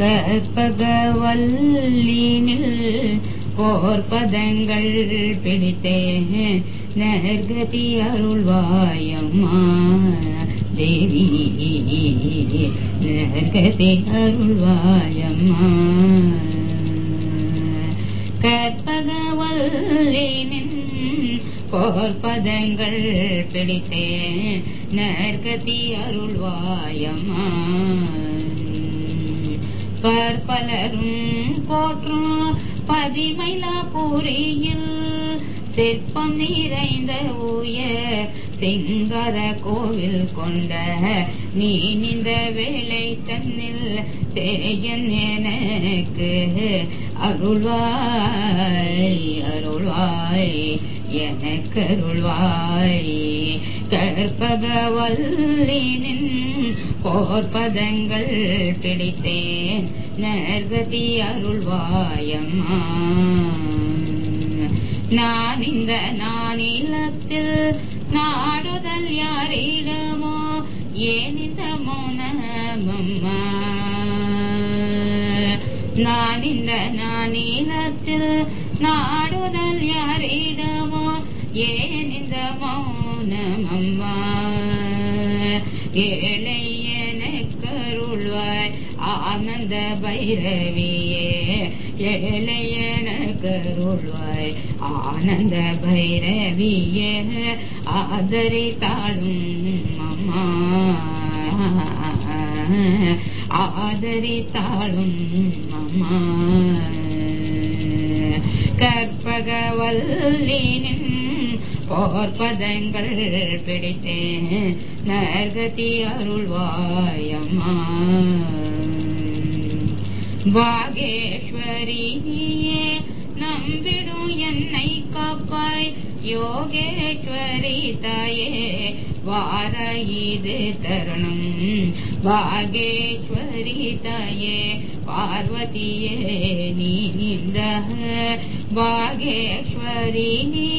கற்பகவல்லினில் போர்பதங்கள் பிடித்தேன். நேர்கதி அருள்வாயம்மா தேவி நேர்கதி அருள்வாயம்மா. கற்பகவல்லினின் போர்பதங்கள் பிடித்தேன். நேர்கதி அருள்வாயம்மா. பற்பலரும் போற்றும் பதிமைலா பூரியில் சிற்பம் நிறைந்த ஊய சிங்கர கோவில் கொண்ட நீ நின்ற வேலை தன்னில் தேயன் எனக்கு அருள்வாய் அருள்வாய். எனக்கு அருள்வாய் கற்பகவல்லினின் போர்பதங்கள் பிடித்தேன். நர்கதி அருள்வாயம்மா. நான் இந்த நானிலத்தில் நாடுதல் யாரிடமோ? ஏன் இந்த மௌனமம்மா? நான் இந்த நானிலத்தில் நாடுதல் யாரிடமோ? ஏன் இந்த மௌனமம்மா? ஏழை எனக்கருள்வாய் ஆனந்த பைரவியே. ஏழை எனக்கருள்வாய் ஆனந்த பைரவியே. ஆதரித்தாளும் அம்மா. ஆதரித்தாளும் அம்மா. கற்பகவல்லினின் போர்பதங்கள் பிடித்தேன். நர்கதி அருள்வாயம்மா. வாகேஸ்வரியே நம்பிடும் என்னை காப்பாய். யோகேஸ்வரி தாயே வார இது தருணம். வாகேஸ்வரி தாயே பார்வதியே நீ இந்த வாகேஸ்வரி நீயே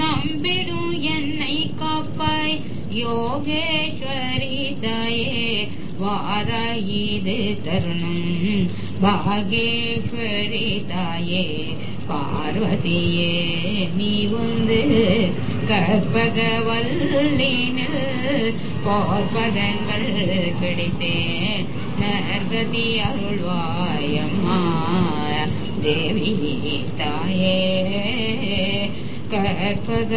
நம்பிடும் என்னை காப்பாய். யோகேஸ்வரி தாயே வார இது தருணம். பாகேஸ்வரி தாயே பார்வதியே நீ வந்து கற்பகவல்லினில் போர்பதங்கள் பிடித்தேன் நர்கதி அருள்வாயம்மா தேவி தாயே. கற்பகவல்லி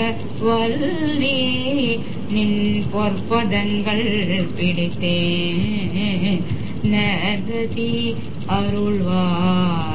நின் பொற்பதங்கள் பிடித்தேன். நகதி அருள்வா